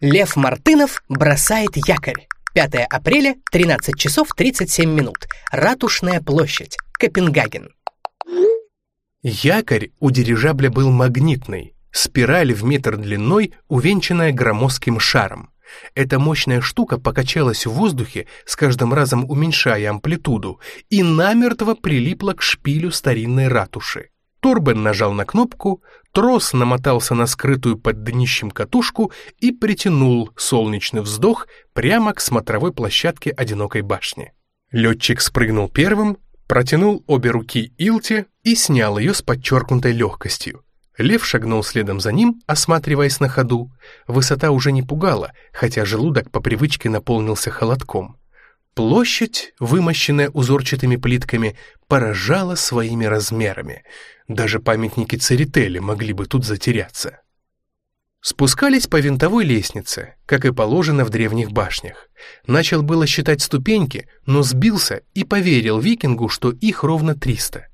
Лев Мартынов бросает якорь. 5 апреля, 13 часов 37 минут. Ратушная площадь, Копенгаген. Якорь у дирижабля был магнитный, спираль в метр длиной, увенчанная громоздким шаром. Эта мощная штука покачалась в воздухе, с каждым разом уменьшая амплитуду, и намертво прилипла к шпилю старинной ратуши. Торбен нажал на кнопку, трос намотался на скрытую под днищем катушку и притянул солнечный вздох прямо к смотровой площадке одинокой башни. Летчик спрыгнул первым, протянул обе руки Илте и снял ее с подчеркнутой легкостью. Лев шагнул следом за ним, осматриваясь на ходу. Высота уже не пугала, хотя желудок по привычке наполнился холодком. Площадь, вымощенная узорчатыми плитками, поражала своими размерами. Даже памятники Церетели могли бы тут затеряться. Спускались по винтовой лестнице, как и положено в древних башнях. Начал было считать ступеньки, но сбился и поверил викингу, что их ровно 300.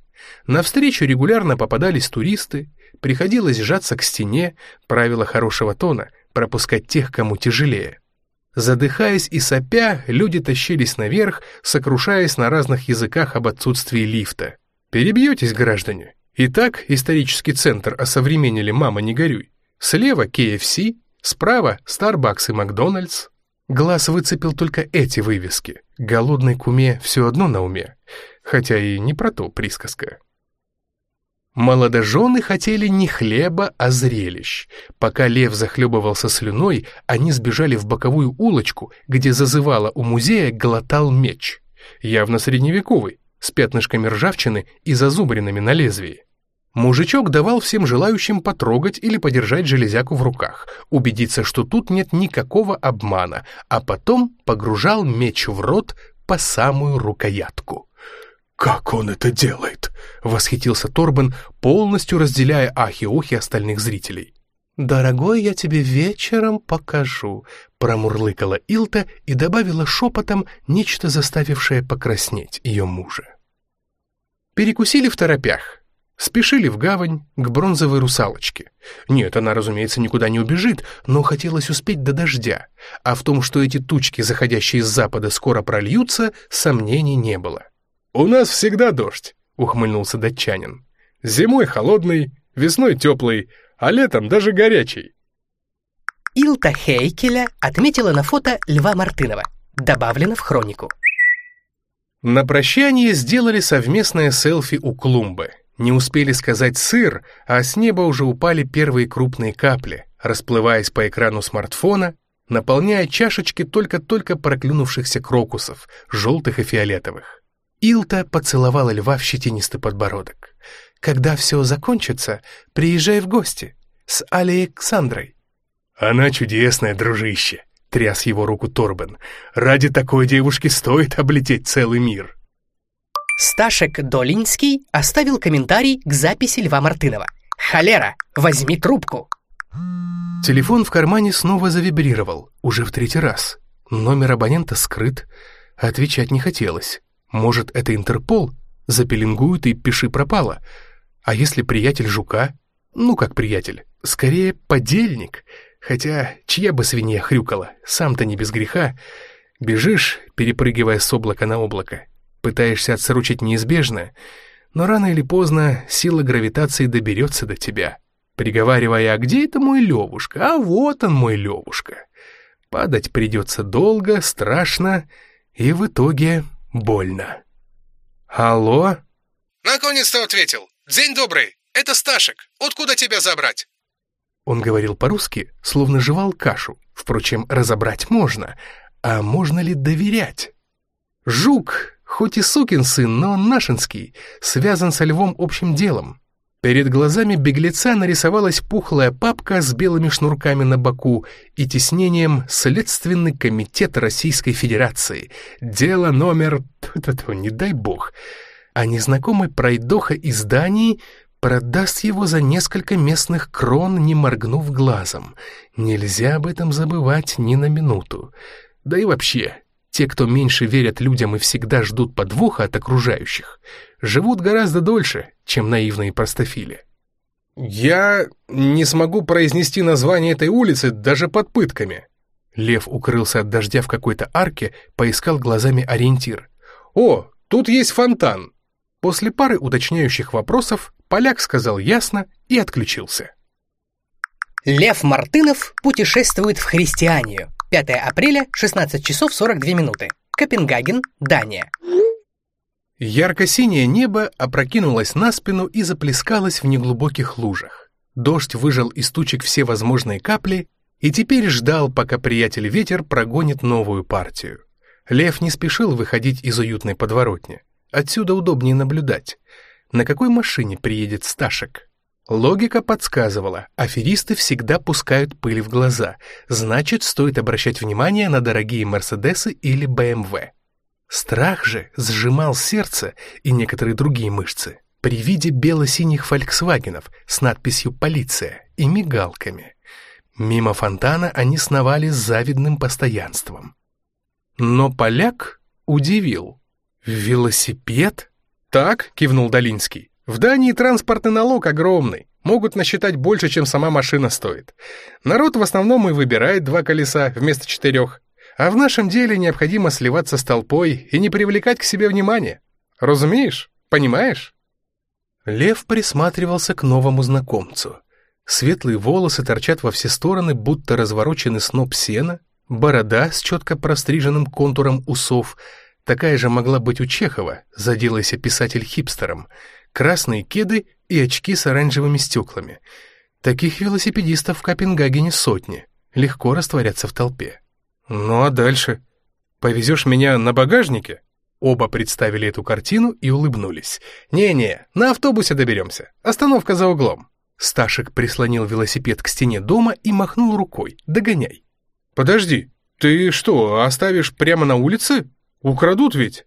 Навстречу регулярно попадались туристы, приходилось сжаться к стене, правило хорошего тона, пропускать тех, кому тяжелее. Задыхаясь и сопя, люди тащились наверх, сокрушаясь на разных языках об отсутствии лифта. Перебьетесь, граждане. Итак, исторический центр осовременили «Мама, не горюй». Слева KFC, справа Starbucks и Макдональдс. Глаз выцепил только эти вывески. Голодной куме все одно на уме, хотя и не про то присказка. Молодожены хотели не хлеба, а зрелищ. Пока лев захлебывался слюной, они сбежали в боковую улочку, где зазывало у музея глотал меч. Явно средневековый, с пятнышками ржавчины и зазубринами на лезвии. Мужичок давал всем желающим потрогать или подержать железяку в руках, убедиться, что тут нет никакого обмана, а потом погружал меч в рот по самую рукоятку. «Как он это делает?» — восхитился Торбен, полностью разделяя ахи-охи остальных зрителей. «Дорогой, я тебе вечером покажу», — промурлыкала Илта и добавила шепотом нечто заставившее покраснеть ее мужа. Перекусили в торопях. Спешили в гавань к бронзовой русалочке. Нет, она, разумеется, никуда не убежит, но хотелось успеть до дождя, а в том, что эти тучки, заходящие с запада, скоро прольются, сомнений не было. «У нас всегда дождь», — ухмыльнулся датчанин. «Зимой холодный, весной теплый, а летом даже горячий». Илта Хейкеля отметила на фото Льва Мартынова. Добавлено в хронику. На прощание сделали совместное селфи у клумбы. Не успели сказать «сыр», а с неба уже упали первые крупные капли, расплываясь по экрану смартфона, наполняя чашечки только-только проклюнувшихся крокусов, желтых и фиолетовых. Илта поцеловала льва в щетинистый подбородок. «Когда все закончится, приезжай в гости с Александрой». «Она чудесная, дружище», — тряс его руку Торбен. «Ради такой девушки стоит облететь целый мир». Сташек Долинский оставил комментарий к записи Льва Мартынова. «Холера, возьми трубку!» Телефон в кармане снова завибрировал, уже в третий раз. Номер абонента скрыт, отвечать не хотелось. Может, это Интерпол? Запеленгуют и пиши пропало. А если приятель жука? Ну, как приятель. Скорее, подельник. Хотя, чья бы свинья хрюкала, сам-то не без греха. Бежишь, перепрыгивая с облака на облако. Пытаешься отсрочить неизбежное, но рано или поздно сила гравитации доберется до тебя, приговаривая, а где это мой Левушка? А вот он, мой Левушка. Падать придется долго, страшно, и в итоге больно. «Алло?» «Наконец-то ответил. День добрый. Это Сташек. Откуда тебя забрать?» Он говорил по-русски, словно жевал кашу. Впрочем, разобрать можно. А можно ли доверять? Жук, хоть и сукин сын, но нашинский, связан со львом общим делом. Перед глазами беглеца нарисовалась пухлая папка с белыми шнурками на боку и тиснением «Следственный комитет Российской Федерации». Дело номер... Ту не дай бог. А незнакомый пройдоха из Дании продаст его за несколько местных крон, не моргнув глазом. Нельзя об этом забывать ни на минуту. Да и вообще, те, кто меньше верят людям и всегда ждут подвоха от окружающих, живут гораздо дольше, чем наивные простофили. «Я не смогу произнести название этой улицы даже под пытками», Лев укрылся от дождя в какой-то арке, поискал глазами ориентир. «О, тут есть фонтан!» После пары уточняющих вопросов поляк сказал ясно и отключился. Лев Мартынов путешествует в христианию. 5 апреля, 16 часов 42 минуты. Копенгаген, Дания. Ярко-синее небо опрокинулось на спину и заплескалось в неглубоких лужах. Дождь выжал из тучек все возможные капли и теперь ждал, пока приятель-ветер прогонит новую партию. Лев не спешил выходить из уютной подворотни. Отсюда удобнее наблюдать. На какой машине приедет Сташек? Логика подсказывала, аферисты всегда пускают пыль в глаза, значит, стоит обращать внимание на дорогие Мерседесы или БМВ. Страх же сжимал сердце и некоторые другие мышцы при виде бело-синих «Фольксвагенов» с надписью «Полиция» и мигалками. Мимо фонтана они сновали с завидным постоянством. Но поляк удивил. «Велосипед?» «Так», — кивнул Долинский. «В Дании транспортный налог огромный. Могут насчитать больше, чем сама машина стоит. Народ в основном и выбирает два колеса вместо четырех. А в нашем деле необходимо сливаться с толпой и не привлекать к себе внимания. Разумеешь? Понимаешь?» Лев присматривался к новому знакомцу. Светлые волосы торчат во все стороны, будто развороченный сноп сена, борода с четко простриженным контуром усов, такая же могла быть у Чехова, заделайся писатель хипстером, красные кеды и очки с оранжевыми стеклами. Таких велосипедистов в Копенгагене сотни, легко растворяться в толпе. «Ну а дальше? Повезешь меня на багажнике?» Оба представили эту картину и улыбнулись. «Не-не, на автобусе доберемся. Остановка за углом». Сташек прислонил велосипед к стене дома и махнул рукой. «Догоняй». «Подожди, ты что, оставишь прямо на улице? Украдут ведь?»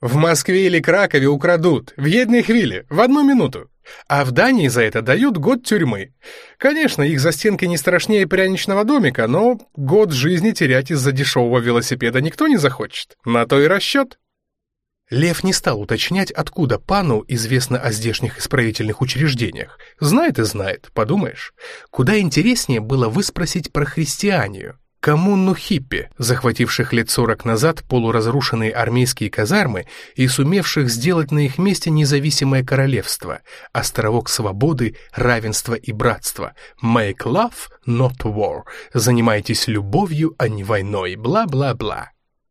«В Москве или Кракове украдут. В едной хвиле, в одну минуту. А в Дании за это дают год тюрьмы. Конечно, их застенки не страшнее пряничного домика, но год жизни терять из-за дешевого велосипеда никто не захочет. На то и расчет». Лев не стал уточнять, откуда пану известно о здешних исправительных учреждениях. Знает и знает, подумаешь. Куда интереснее было выспросить про христианию. Коммуну хиппи, захвативших лет сорок назад полуразрушенные армейские казармы и сумевших сделать на их месте независимое королевство, островок свободы, равенства и братства. Make love, not war. Занимайтесь любовью, а не войной. Бла-бла-бла.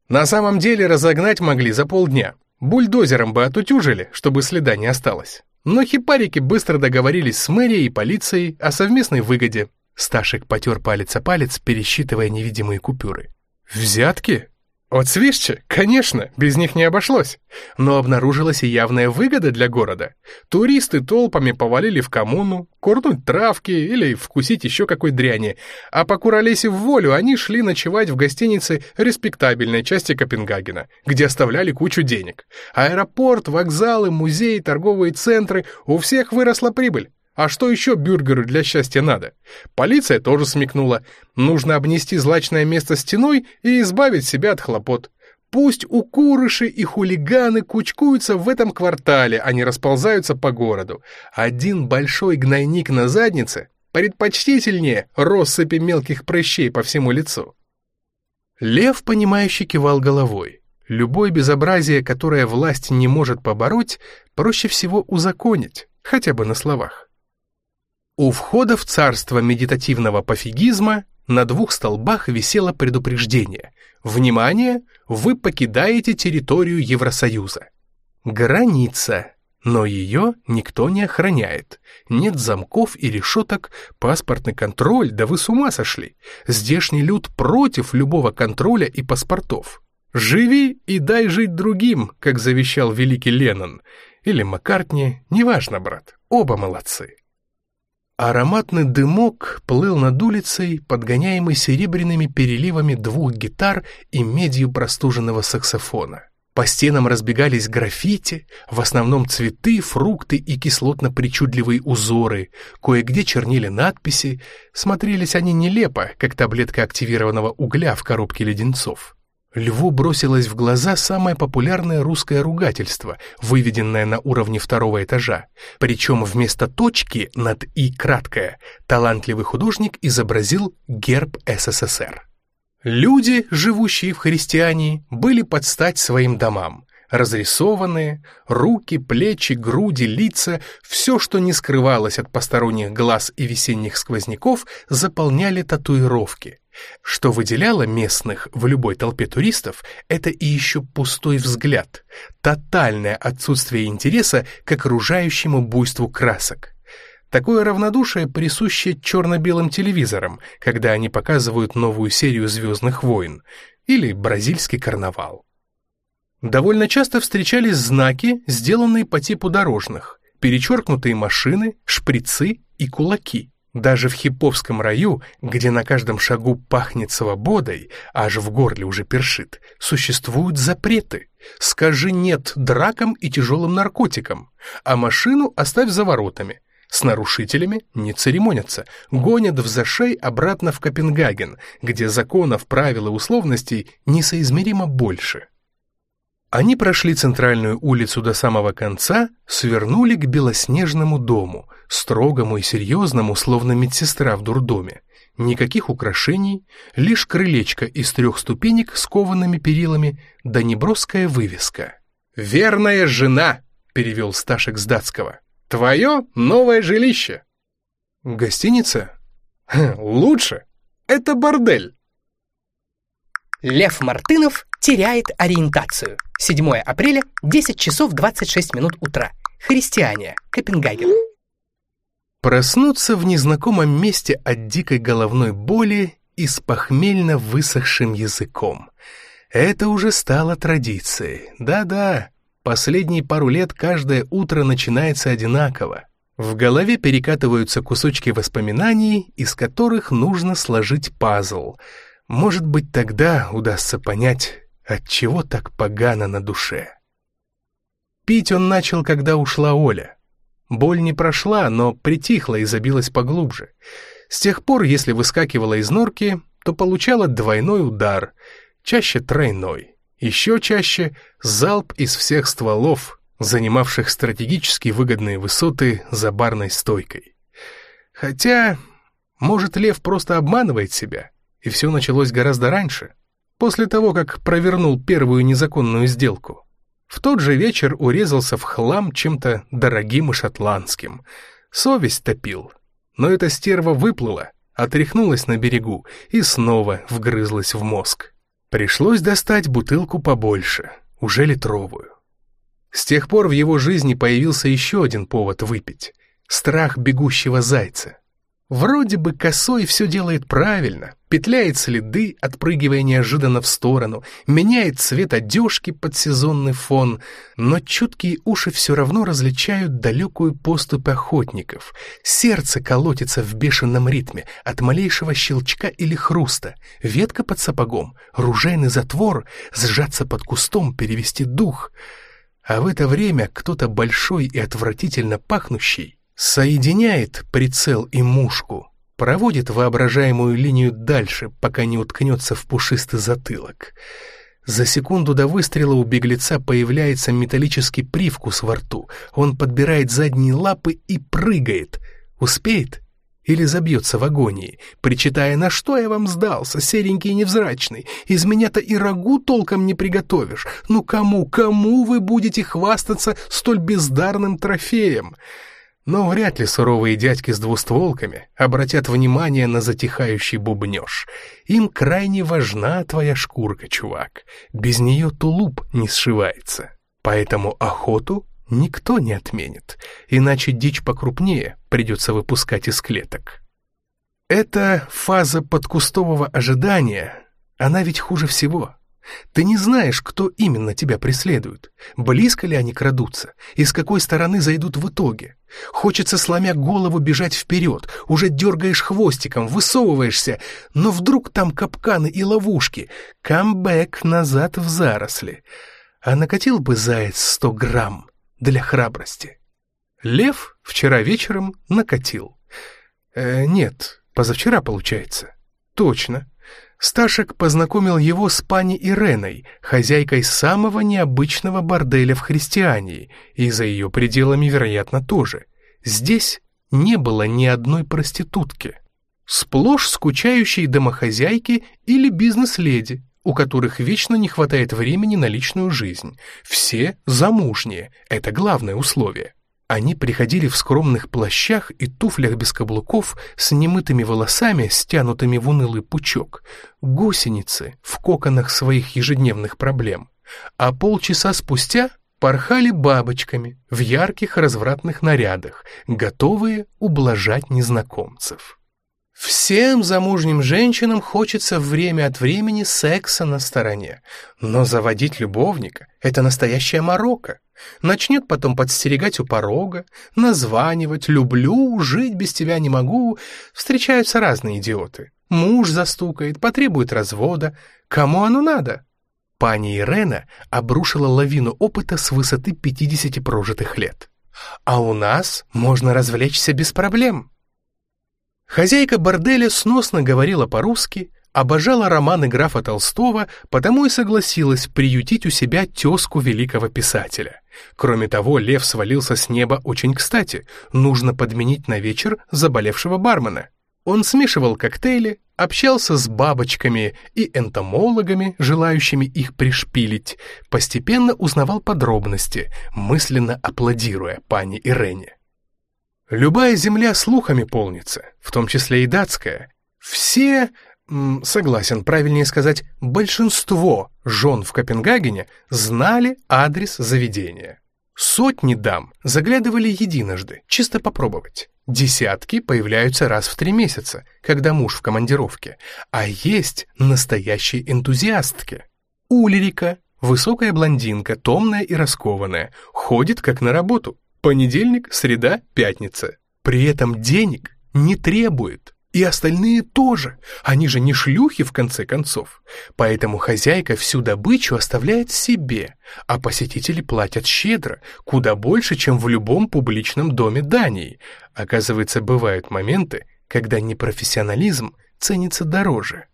На самом деле разогнать могли за полдня. Бульдозером бы отутюжили, чтобы следа не осталось. Но хипарики быстро договорились с мэрией и полицией о совместной выгоде. Сташек потер палец о палец, пересчитывая невидимые купюры. «Взятки? От свища? Конечно, без них не обошлось. Но обнаружилась и явная выгода для города. Туристы толпами повалили в коммуну, курнуть травки или вкусить еще какой дряни, а покуролесив в волю, они шли ночевать в гостинице респектабельной части Копенгагена, где оставляли кучу денег. Аэропорт, вокзалы, музеи, торговые центры — у всех выросла прибыль. А что еще бюргеру для счастья надо? Полиция тоже смекнула. Нужно обнести злачное место стеной и избавить себя от хлопот. Пусть укурыши и хулиганы кучкуются в этом квартале, а не расползаются по городу. Один большой гнойник на заднице предпочтительнее россыпи мелких прыщей по всему лицу. Лев, понимающе кивал головой. Любое безобразие, которое власть не может побороть, проще всего узаконить, хотя бы на словах. У входа в царство медитативного пофигизма на двух столбах висело предупреждение. Внимание, вы покидаете территорию Евросоюза. Граница, но ее никто не охраняет. Нет замков и решеток, паспортный контроль, да вы с ума сошли. Здешний люд против любого контроля и паспортов. Живи и дай жить другим, как завещал великий Леннон. Или Маккартни, неважно, брат, оба молодцы. Ароматный дымок плыл над улицей, подгоняемый серебряными переливами двух гитар и медью простуженного саксофона. По стенам разбегались граффити, в основном цветы, фрукты и кислотно-причудливые узоры, кое-где чернили надписи, смотрелись они нелепо, как таблетка активированного угля в коробке леденцов. Льву бросилось в глаза самое популярное русское ругательство, выведенное на уровне второго этажа. Причем вместо точки над «и» краткое талантливый художник изобразил герб СССР. Люди, живущие в христиании, были под стать своим домам. Разрисованные, руки, плечи, груди, лица, все, что не скрывалось от посторонних глаз и весенних сквозняков, заполняли татуировки. Что выделяло местных в любой толпе туристов, это и еще пустой взгляд, тотальное отсутствие интереса к окружающему буйству красок. Такое равнодушие присуще черно-белым телевизорам, когда они показывают новую серию «Звездных войн» или бразильский карнавал. Довольно часто встречались знаки, сделанные по типу дорожных, перечеркнутые машины, шприцы и кулаки. Даже в Хиповском раю, где на каждом шагу пахнет свободой, аж в горле уже першит, существуют запреты. Скажи «нет» дракам и тяжелым наркотикам, а машину оставь за воротами. С нарушителями не церемонятся, гонят в зашей обратно в Копенгаген, где законов, правил и условностей несоизмеримо больше. Они прошли центральную улицу до самого конца, свернули к белоснежному дому, строгому и серьезному, словно медсестра в дурдоме. Никаких украшений, лишь крылечко из трех ступенек с коваными перилами, да неброская вывеска. «Верная жена!» — перевел Сташек с датского. Твое новое жилище. Гостиница? Хм, лучше. Это бордель. Лев Мартынов теряет ориентацию. 7 апреля, 10 часов 26 минут утра. Христиане, Копенгаген. Проснуться в незнакомом месте от дикой головной боли и с похмельно высохшим языком. Это уже стало традицией. Да-да, Последние пару лет каждое утро начинается одинаково. В голове перекатываются кусочки воспоминаний, из которых нужно сложить пазл. Может быть, тогда удастся понять, от чего так погано на душе. Пить он начал, когда ушла Оля. Боль не прошла, но притихла и забилась поглубже. С тех пор, если выскакивала из норки, то получала двойной удар, чаще тройной. Еще чаще залп из всех стволов, занимавших стратегически выгодные высоты за барной стойкой. Хотя, может, Лев просто обманывает себя, и все началось гораздо раньше, после того, как провернул первую незаконную сделку. В тот же вечер урезался в хлам чем-то дорогим и шотландским. Совесть топил. Но эта стерва выплыла, отряхнулась на берегу и снова вгрызлась в мозг. Пришлось достать бутылку побольше, уже литровую. С тех пор в его жизни появился еще один повод выпить — страх бегущего зайца. Вроде бы косой все делает правильно, петляет следы, отпрыгивая неожиданно в сторону, меняет цвет одежки под сезонный фон, но чуткие уши все равно различают далекую поступь охотников. Сердце колотится в бешеном ритме от малейшего щелчка или хруста, ветка под сапогом, ружейный затвор, сжаться под кустом, перевести дух. А в это время кто-то большой и отвратительно пахнущий Соединяет прицел и мушку, проводит воображаемую линию дальше, пока не уткнется в пушистый затылок. За секунду до выстрела у беглеца появляется металлический привкус во рту. Он подбирает задние лапы и прыгает. Успеет? Или забьется в агонии, причитая, на что я вам сдался, серенький и невзрачный, из меня-то и рагу толком не приготовишь. Ну кому, кому вы будете хвастаться столь бездарным трофеем?» Но вряд ли суровые дядьки с двустволками обратят внимание на затихающий бубнеж. Им крайне важна твоя шкурка, чувак. Без нее тулуп не сшивается. Поэтому охоту никто не отменит, иначе дичь покрупнее придется выпускать из клеток. Эта фаза подкустового ожидания, она ведь хуже всего. Ты не знаешь, кто именно тебя преследует, близко ли они крадутся, и с какой стороны зайдут в итоге. Хочется, сломя голову, бежать вперед, уже дергаешь хвостиком, высовываешься, но вдруг там капканы и ловушки, камбэк назад в заросли. А накатил бы заяц сто грамм для храбрости. Лев вчера вечером накатил. Э, нет, позавчера получается. Точно. Сташек познакомил его с пани Иреной, хозяйкой самого необычного борделя в христиании, и за ее пределами, вероятно, тоже. Здесь не было ни одной проститутки. Сплошь скучающие домохозяйки или бизнес-леди, у которых вечно не хватает времени на личную жизнь. Все замужние, это главное условие. Они приходили в скромных плащах и туфлях без каблуков с немытыми волосами, стянутыми в унылый пучок, гусеницы в коконах своих ежедневных проблем. А полчаса спустя порхали бабочками в ярких развратных нарядах, готовые ублажать незнакомцев. Всем замужним женщинам хочется время от времени секса на стороне, но заводить любовника — это настоящая морока. Начнет потом подстерегать у порога, названивать «люблю», «жить без тебя не могу». Встречаются разные идиоты. Муж застукает, потребует развода. Кому оно надо? Пани Ирена обрушила лавину опыта с высоты 50 прожитых лет. А у нас можно развлечься без проблем. Хозяйка борделя сносно говорила по-русски, обожала романы графа Толстого, потому и согласилась приютить у себя тезку великого писателя. Кроме того, лев свалился с неба очень кстати, нужно подменить на вечер заболевшего бармена. Он смешивал коктейли, общался с бабочками и энтомологами, желающими их пришпилить, постепенно узнавал подробности, мысленно аплодируя пани Ирене. Любая земля слухами полнится, в том числе и датская. Все, согласен, правильнее сказать, большинство жен в Копенгагене знали адрес заведения. Сотни дам заглядывали единожды, чисто попробовать. Десятки появляются раз в три месяца, когда муж в командировке, а есть настоящие энтузиастки. Ульрика, высокая блондинка, томная и раскованная, ходит как на работу, Понедельник, среда, пятница. При этом денег не требует. И остальные тоже. Они же не шлюхи, в конце концов. Поэтому хозяйка всю добычу оставляет себе, а посетители платят щедро, куда больше, чем в любом публичном доме Дании. Оказывается, бывают моменты, когда непрофессионализм ценится дороже.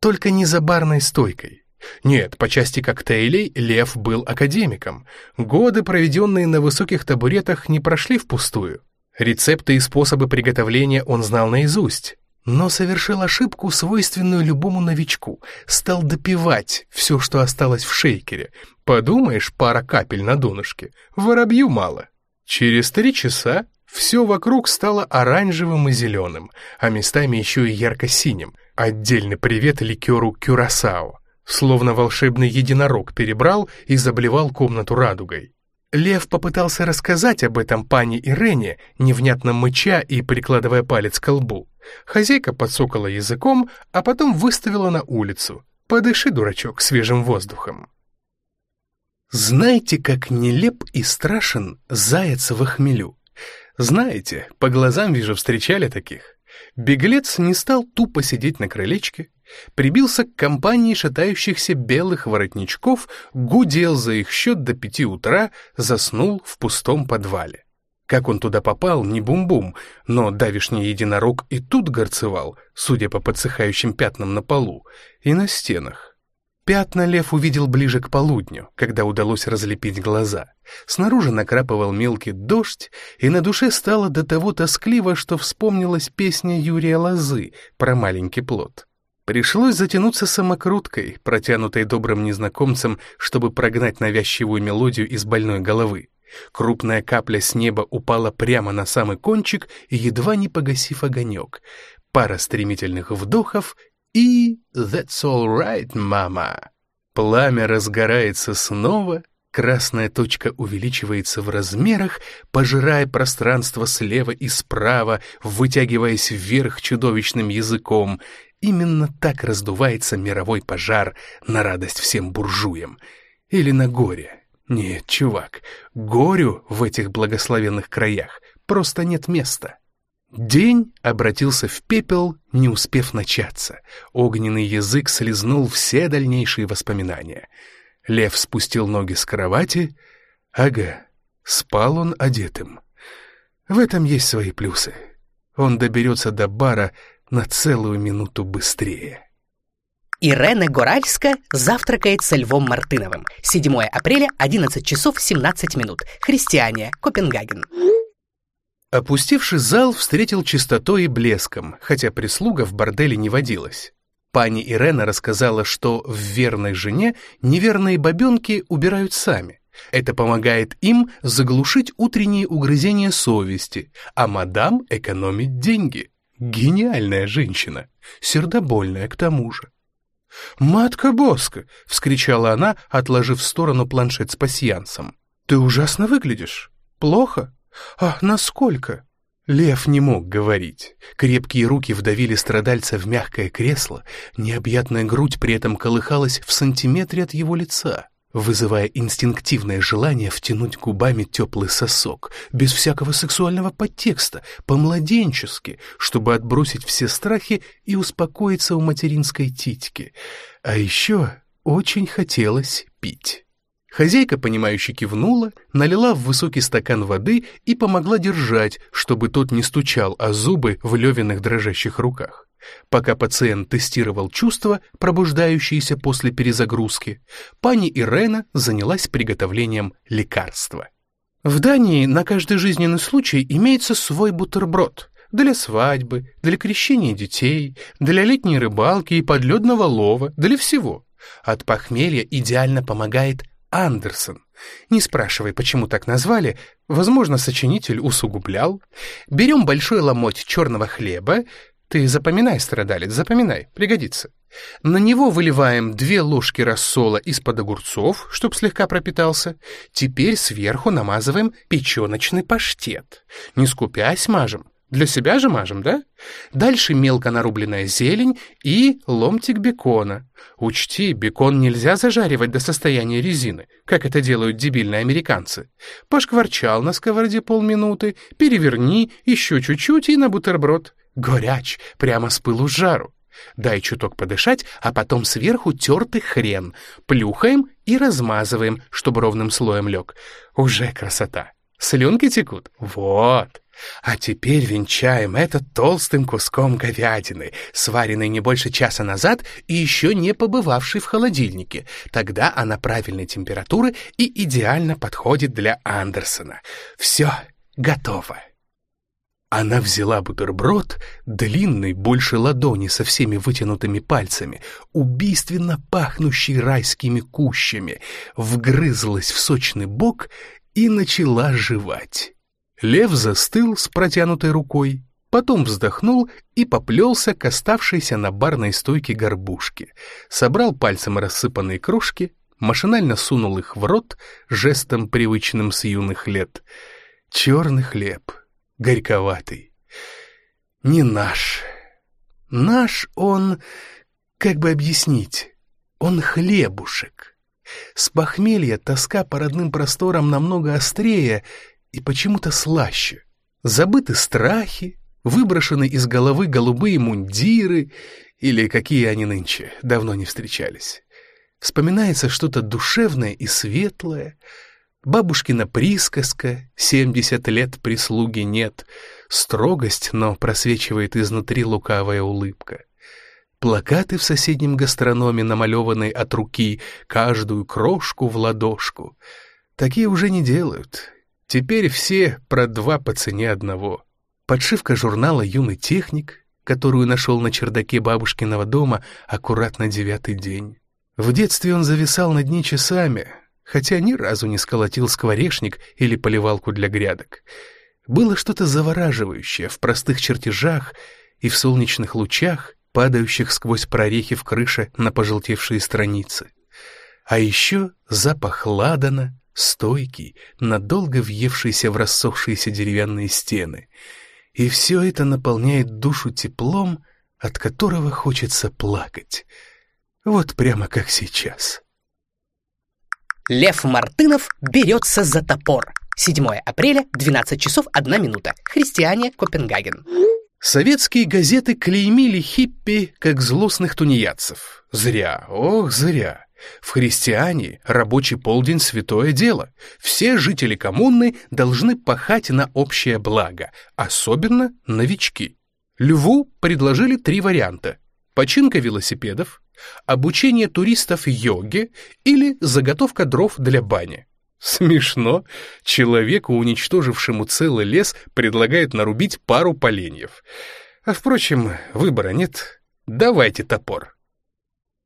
Только не за барной стойкой. Нет, по части коктейлей Лев был академиком. Годы, проведенные на высоких табуретах, не прошли впустую. Рецепты и способы приготовления он знал наизусть. Но совершил ошибку, свойственную любому новичку. Стал допивать все, что осталось в шейкере. Подумаешь, пара капель на донышке. Воробью мало. Через три часа все вокруг стало оранжевым и зеленым, а местами еще и ярко-синим. Отдельный привет ликеру Кюрасао. Словно волшебный единорог перебрал и заблевал комнату радугой. Лев попытался рассказать об этом пане Ирене, невнятно мыча и прикладывая палец к лбу. Хозяйка подсокала языком, а потом выставила на улицу. «Подыши, дурачок, свежим воздухом». Знаете, как нелеп и страшен заяц в хмелю? Знаете, по глазам вижу, встречали таких. Беглец не стал тупо сидеть на крылечке, прибился к компании шатающихся белых воротничков, гудел за их счет до пяти утра, заснул в пустом подвале. Как он туда попал, не бум-бум, но давишний единорог и тут горцевал, судя по подсыхающим пятнам на полу, и на стенах. Пятна лев увидел ближе к полудню, когда удалось разлепить глаза. Снаружи накрапывал мелкий дождь, и на душе стало до того тоскливо, что вспомнилась песня Юрия Лозы про маленький плод. Пришлось затянуться самокруткой, протянутой добрым незнакомцем, чтобы прогнать навязчивую мелодию из больной головы. Крупная капля с неба упала прямо на самый кончик, едва не погасив огонек. Пара стремительных вдохов, и «That's all right, мама». Пламя разгорается снова, красная точка увеличивается в размерах, пожирая пространство слева и справа, вытягиваясь вверх чудовищным языком. Именно так раздувается мировой пожар на радость всем буржуям. Или на горе. Нет, чувак, горю в этих благословенных краях просто нет места. День обратился в пепел, не успев начаться. Огненный язык слезнул все дальнейшие воспоминания. Лев спустил ноги с кровати. Ага, спал он одетым. В этом есть свои плюсы. Он доберется до бара на целую минуту быстрее. Ирена Горальска завтракает со Львом Мартыновым. 7 апреля, 11 часов 17 минут. Христиане, Копенгаген. Опустивший зал встретил чистотой и блеском, хотя прислуга в борделе не водилась. Пани Ирена рассказала, что в верной жене неверные бабенки убирают сами. Это помогает им заглушить утренние угрызения совести, а мадам экономит деньги. Гениальная женщина, сердобольная к тому же. «Матка Боска!» — вскричала она, отложив в сторону планшет с пасьянсом. «Ты ужасно выглядишь. Плохо? А насколько?» Лев не мог говорить. Крепкие руки вдавили страдальца в мягкое кресло, необъятная грудь при этом колыхалась в сантиметре от его лица, вызывая инстинктивное желание втянуть губами теплый сосок, без всякого сексуального подтекста, по-младенчески, чтобы отбросить все страхи и успокоиться у материнской титьки. А еще очень хотелось пить. Хозяйка, понимающе кивнула, налила в высокий стакан воды и помогла держать, чтобы тот не стучал о зубы в Левиных дрожащих руках. Пока пациент тестировал чувства, пробуждающиеся после перезагрузки, пани Ирена занялась приготовлением лекарства. В Дании на каждый жизненный случай имеется свой бутерброд для свадьбы, для крещения детей, для летней рыбалки и подледного лова, для всего. От похмелья идеально помогает Андерсон. Не спрашивай, почему так назвали, возможно, сочинитель усугублял. Берем большой ломоть черного хлеба, ты запоминай, страдалец, запоминай, пригодится. На него выливаем две ложки рассола из-под огурцов, чтоб слегка пропитался. Теперь сверху намазываем печеночный паштет. Не скупясь мажем. Для себя же мажем, да? Дальше мелко нарубленная зелень и ломтик бекона. Учти, бекон нельзя зажаривать до состояния резины, как это делают дебильные американцы. Пошкварчал на сковороде полминуты, переверни, еще чуть-чуть и на бутерброд. Горяч, прямо с пылу с жару. Дай чуток подышать, а потом сверху тертый хрен. Плюхаем и размазываем, чтобы ровным слоем лег. Уже красота. Слюнки текут? Вот. А теперь венчаем это толстым куском говядины, сваренной не больше часа назад и еще не побывавшей в холодильнике. Тогда она правильной температуры и идеально подходит для Андерсона. Все готово. Она взяла бутерброд, длинный, больше ладони, со всеми вытянутыми пальцами, убийственно пахнущий райскими кущами, вгрызлась в сочный бок и начала жевать. Лев застыл с протянутой рукой, потом вздохнул и поплелся к оставшейся на барной стойке горбушке, собрал пальцем рассыпанные крошки, машинально сунул их в рот, жестом привычным с юных лет. Черный хлеб, горьковатый. Не наш. Наш он, как бы объяснить, он хлебушек. С похмелья тоска по родным просторам намного острее — и почему-то слаще. Забыты страхи, выброшены из головы голубые мундиры, или какие они нынче, давно не встречались. Вспоминается что-то душевное и светлое, бабушкина присказка «семьдесят лет прислуги нет», строгость, но просвечивает изнутри лукавая улыбка. Плакаты в соседнем гастрономе, намалеванные от руки, каждую крошку в ладошку. Такие уже не делают, Теперь все про два по цене одного. Подшивка журнала «Юный техник», которую нашел на чердаке бабушкиного дома аккуратно девятый день. В детстве он зависал над ней часами, хотя ни разу не сколотил скворечник или поливалку для грядок. Было что-то завораживающее в простых чертежах и в солнечных лучах, падающих сквозь прорехи в крыше на пожелтевшие страницы. А еще запах ладана, стойкий, надолго въевшийся в рассохшиеся деревянные стены. И все это наполняет душу теплом, от которого хочется плакать. Вот прямо как сейчас. Лев Мартынов берется за топор. 7 апреля, 12 часов 1 минута. Христиане, Копенгаген. Советские газеты клеймили хиппи как злостных тунеядцев. Зря, ох, зря. В христиане рабочий полдень — святое дело. Все жители коммуны должны пахать на общее благо, особенно новички. Льву предложили три варианта. Починка велосипедов, обучение туристов йоге или заготовка дров для бани. Смешно. Человеку, уничтожившему целый лес, предлагают нарубить пару поленьев. А впрочем, выбора нет. Давайте топор.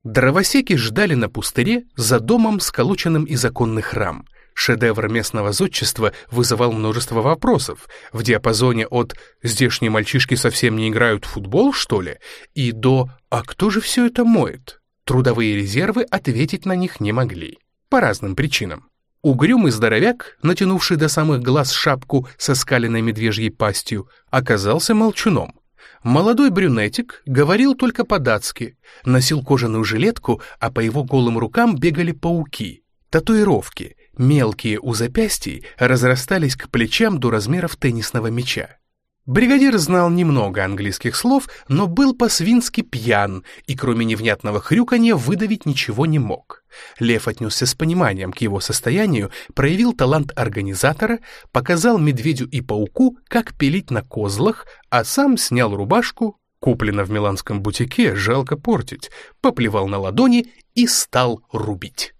Дровосеки ждали на пустыре за домом, сколоченным из оконных рам. Шедевр местного зодчества вызывал множество вопросов в диапазоне от «здешние мальчишки совсем не играют в футбол, что ли?» и до «а кто же все это моет?» Трудовые резервы ответить на них не могли. По разным причинам. Угрюмый здоровяк, натянувший до самых глаз шапку со скаленной медвежьей пастью, оказался молчуном. Молодой брюнетик говорил только по-датски, носил кожаную жилетку, а по его голым рукам бегали пауки. Татуировки, мелкие у запястий, разрастались к плечам до размеров теннисного мяча. Бригадир знал немного английских слов, но был по-свински пьян и кроме невнятного хрюканья выдавить ничего не мог. Лев отнесся с пониманием к его состоянию, проявил талант организатора, показал медведю и пауку, как пилить на козлах, а сам снял рубашку, куплено в миланском бутике, жалко портить, поплевал на ладони и стал рубить.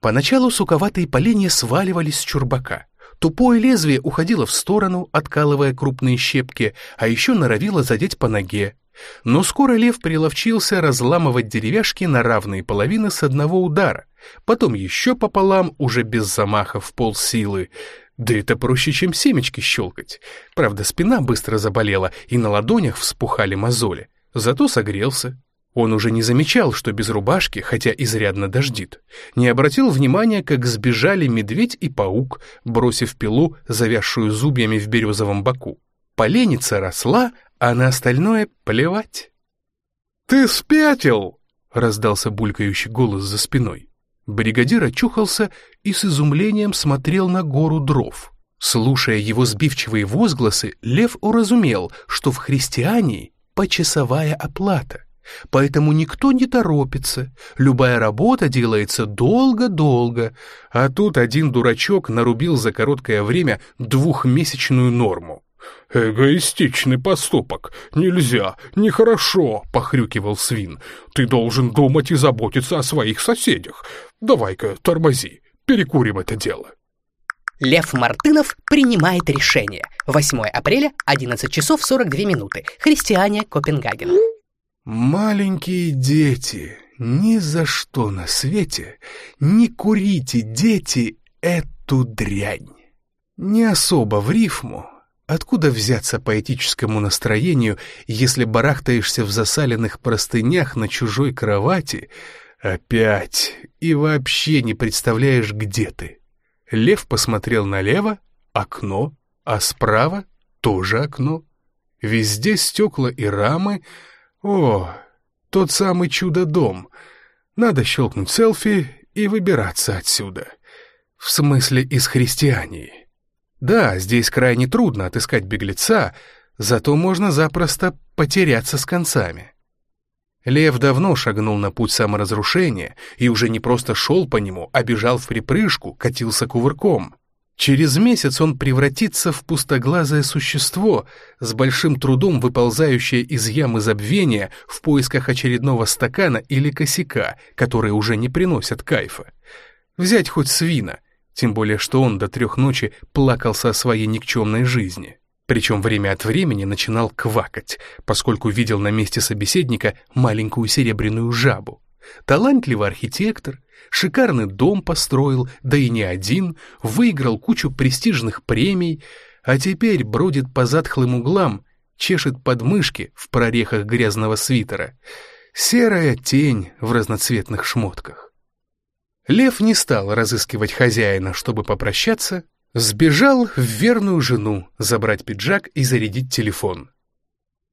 Поначалу суковатые поленья сваливались с чурбака — Тупое лезвие уходило в сторону, откалывая крупные щепки, а еще норовило задеть по ноге. Но скоро лев приловчился разламывать деревяшки на равные половины с одного удара, потом еще пополам, уже без замаха в полсилы. Да это проще, чем семечки щелкать. Правда, спина быстро заболела, и на ладонях вспухали мозоли. Зато согрелся. Он уже не замечал, что без рубашки, хотя изрядно дождит. Не обратил внимания, как сбежали медведь и паук, бросив пилу, завязшую зубьями в березовом боку. Поленница росла, а на остальное плевать. «Ты спятил!» — раздался булькающий голос за спиной. Бригадир очухался и с изумлением смотрел на гору дров. Слушая его сбивчивые возгласы, Лев уразумел, что в христиании почасовая оплата — Поэтому никто не торопится, любая работа делается долго-долго, а тут один дурачок нарубил за короткое время двухмесячную норму. «Эгоистичный поступок. Нельзя, нехорошо», — похрюкивал свин. «Ты должен думать и заботиться о своих соседях. Давай-ка, тормози, перекурим это дело». Лев Мартынов принимает решение. 8 апреля, 11 часов 42 минуты. Христиане, Копенгаген. Маленькие дети, ни за что на свете не курите, дети, эту дрянь. Не особо в рифму. Откуда взяться поэтическому настроению, если барахтаешься в засаленных простынях на чужой кровати, опять, и вообще не представляешь, где ты? Лев посмотрел налево, окно, а справа тоже окно. Везде стекла и рамы, о, тот самый чудо-дом. Надо щелкнуть селфи и выбираться отсюда. В смысле, из христиании. Да, здесь крайне трудно отыскать беглеца, зато можно запросто потеряться с концами. Лев давно шагнул на путь саморазрушения и уже не просто шел по нему, а бежал в припрыжку, катился кувырком. Через месяц он превратится в пустоглазое существо, с большим трудом выползающее из ямы забвения в поисках очередного стакана или косяка, которые уже не приносят кайфа. Взять хоть свина, тем более что он до трех ночи плакался о своей никчемной жизни. Причем время от времени начинал квакать, поскольку видел на месте собеседника маленькую серебряную жабу. Талантливый архитектор, шикарный дом построил, да и не один, выиграл кучу престижных премий, а теперь бродит по затхлым углам, чешет подмышки в прорехах грязного свитера. Серая тень в разноцветных шмотках. Лев не стал разыскивать хозяина, чтобы попрощаться, сбежал в верную жену забрать пиджак и зарядить телефон.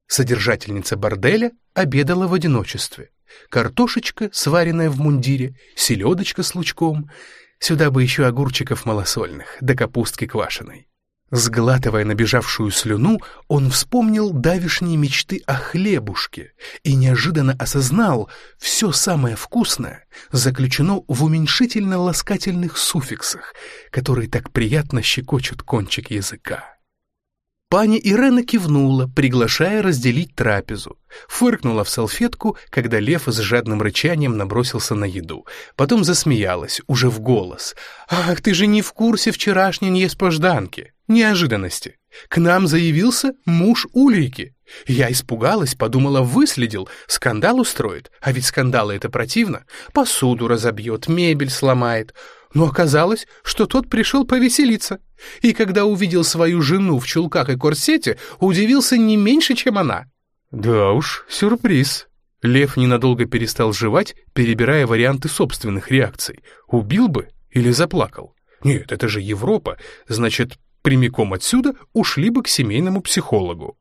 Содержательница борделя обедала в одиночестве картошечка, сваренная в мундире, селедочка с лучком. Сюда бы еще огурчиков малосольных, да капустки квашеной. Сглатывая набежавшую слюну, он вспомнил давишние мечты о хлебушке и неожиданно осознал, все самое вкусное заключено в уменьшительно-ласкательных суффиксах, которые так приятно щекочут кончик языка. Пани Ирена кивнула, приглашая разделить трапезу. Фыркнула в салфетку, когда лев с жадным рычанием набросился на еду. Потом засмеялась, уже в голос. «Ах, ты же не в курсе вчерашней неспожданки, неожиданности. К нам заявился муж Ульрики. Я испугалась, подумала, выследил, скандал устроит. А ведь скандалы — это противно. Посуду разобьет, мебель сломает. Но оказалось, что тот пришел повеселиться. И когда увидел свою жену в чулках и корсете, удивился не меньше, чем она. Да уж, сюрприз. Лев ненадолго перестал жевать, перебирая варианты собственных реакций. Убил бы или заплакал? Нет, это же Европа, значит, прямиком отсюда ушли бы к семейному психологу.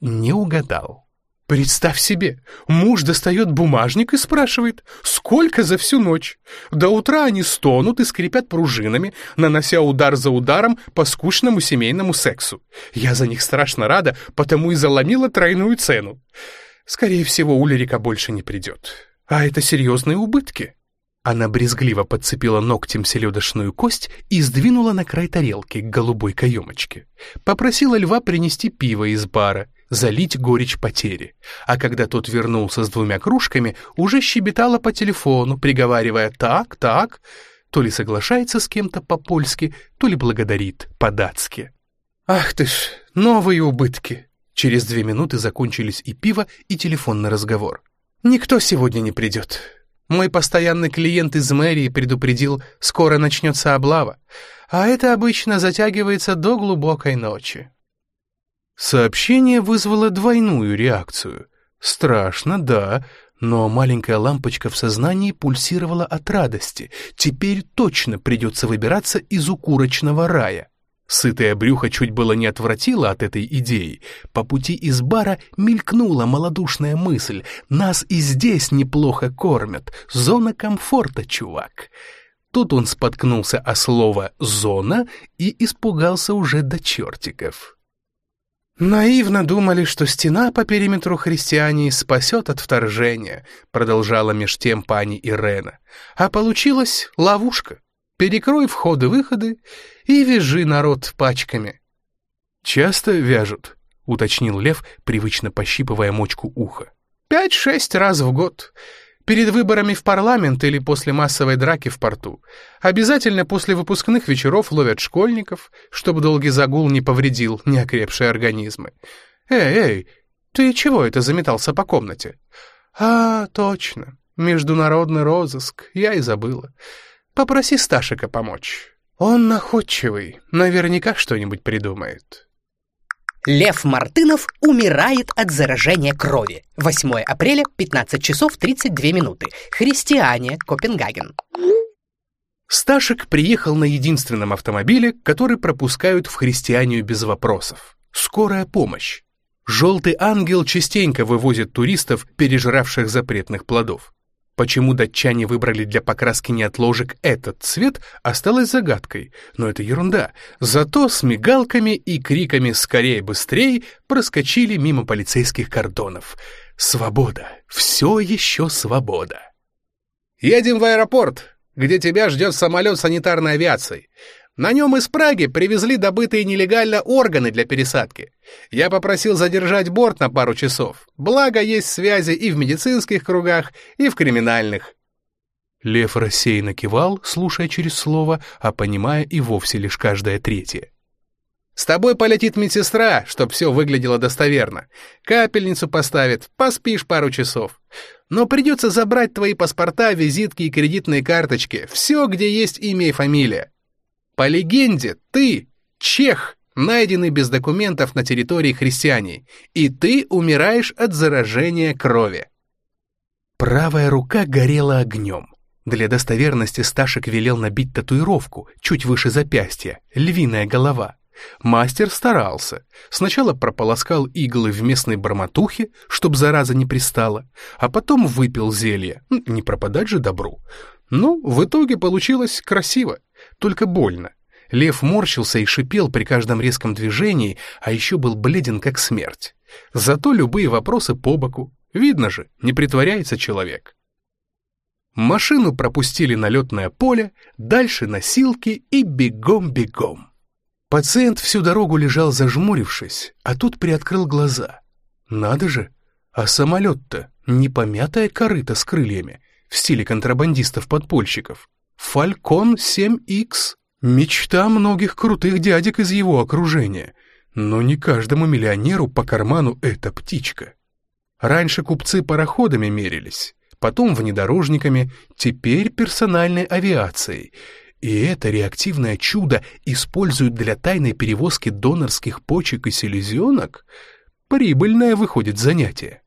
Не угадал. Представь себе, муж достает бумажник и спрашивает, сколько за всю ночь. До утра они стонут и скрипят пружинами, нанося удар за ударом по скучному семейному сексу. Я за них страшно рада, потому и заломила тройную цену. Скорее всего, Улерика больше не придет. А это серьезные убытки. Она брезгливо подцепила ногтем селедочную кость и сдвинула на край тарелки к голубой каемочке. Попросила льва принести пиво из бара, залить горечь потери. А когда тот вернулся с двумя кружками, уже щебетала по телефону, приговаривая «так, так», то ли соглашается с кем-то по-польски, то ли благодарит по-датски. «Ах ты ж, новые убытки!» Через две минуты закончились и пиво, и телефонный разговор. «Никто сегодня не придет. Мой постоянный клиент из мэрии предупредил, скоро начнется облава, а это обычно затягивается до глубокой ночи. Сообщение вызвало двойную реакцию. Страшно, да, но маленькая лампочка в сознании пульсировала от радости. Теперь точно придется выбираться из укурочного рая. Сытое брюхо чуть было не отвратило от этой идеи. По пути из бара мелькнула малодушная мысль. Нас и здесь неплохо кормят. Зона комфорта, чувак. Тут он споткнулся о слово «зона» и испугался уже до чертиков. «Наивно думали, что стена по периметру христиане спасет от вторжения», продолжала меж тем пани Ирена. «А получилась ловушка. Перекрой входы-выходы и вяжи народ пачками». «Часто вяжут», — уточнил Лев, привычно пощипывая мочку уха. «Пять-шесть раз в год. Перед выборами в парламент или после массовой драки в порту. Обязательно после выпускных вечеров ловят школьников, чтобы долгий загул не повредил неокрепшие организмы. Эй, эй, ты чего это заметался по комнате? А, точно, международный розыск, я и забыла. Попроси Сташика помочь. Он находчивый, наверняка что-нибудь придумает. Лев Мартынов умирает от заражения крови. 8 апреля, 15 часов 32 минуты. Христиане, Копенгаген. Сташек приехал на единственном автомобиле, который пропускают в христианию без вопросов. Скорая помощь. Желтый ангел частенько вывозит туристов, пережравших запретных плодов. Почему датчане выбрали для покраски неотложек этот цвет, осталось загадкой, но это ерунда. Зато с мигалками и криками «скорее, быстрее» проскочили мимо полицейских кордонов. Свобода, все еще свобода. «Едем в аэропорт, где тебя ждет самолет санитарной авиации. На нем из Праги привезли добытые нелегально органы для пересадки. Я попросил задержать борт на пару часов. Благо, есть связи и в медицинских кругах, и в криминальных. Лев рассеянно кивал, слушая через слово, а понимая и вовсе лишь каждое третье. «С тобой полетит медсестра, чтоб все выглядело достоверно. Капельницу поставит, поспишь пару часов. Но придется забрать твои паспорта, визитки и кредитные карточки. Все, где есть имя и фамилия. По легенде, ты — чех, найденный без документов на территории христиане, и ты умираешь от заражения крови. Правая рука горела огнем. Для достоверности Сташек велел набить татуировку, чуть выше запястья, львиная голова. Мастер старался. Сначала прополоскал иглы в местной барматухе, чтоб зараза не пристала, а потом выпил зелье. Не пропадать же добру. Ну, в итоге получилось красиво только больно. Лев морщился и шипел при каждом резком движении, а еще был бледен как смерть. Зато любые вопросы по боку. Видно же, не притворяется человек. Машину пропустили на летное поле, дальше носилки и бегом-бегом. Пациент всю дорогу лежал зажмурившись, а тут приоткрыл глаза. Надо же, а самолет-то не помятая корыта с крыльями в стиле контрабандистов-подпольщиков. «Фалькон 7Х» — мечта многих крутых дядек из его окружения. Но не каждому миллионеру по карману эта птичка. Раньше купцы пароходами мерились, потом внедорожниками, теперь персональной авиацией. И это реактивное чудо используют для тайной перевозки донорских почек и селезенок? Прибыльное выходит занятие.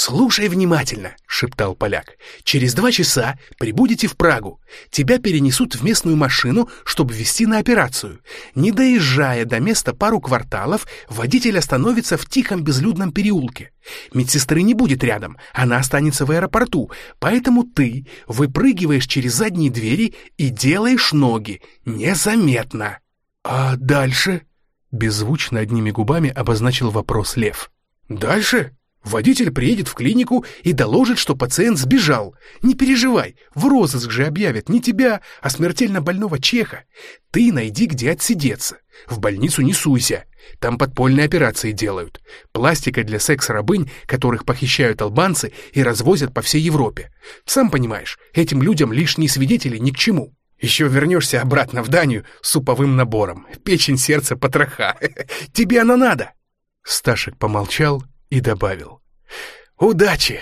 «Слушай внимательно», — шептал поляк. «Через два часа прибудете в Прагу. Тебя перенесут в местную машину, чтобы везти на операцию. Не доезжая до места пару кварталов, водитель остановится в тихом безлюдном переулке. Медсестры не будет рядом, она останется в аэропорту, поэтому ты выпрыгиваешь через задние двери и делаешь ноги незаметно». «А дальше?» — беззвучно одними губами обозначил вопрос Лев. «Дальше?» Водитель приедет в клинику и доложит, что пациент сбежал. Не переживай, в розыск же объявят не тебя, а смертельно больного чеха. Ты найди, где отсидеться. В больницу не суйся. Там подпольные операции делают. Пластика для секс-рабынь, которых похищают албанцы и развозят по всей Европе. Сам понимаешь, этим людям лишние свидетели ни к чему. Еще вернешься обратно в Данию с суповым набором. Печень, сердце, потроха. Тебе она надо. Сташек помолчал и добавил. «Удачи!»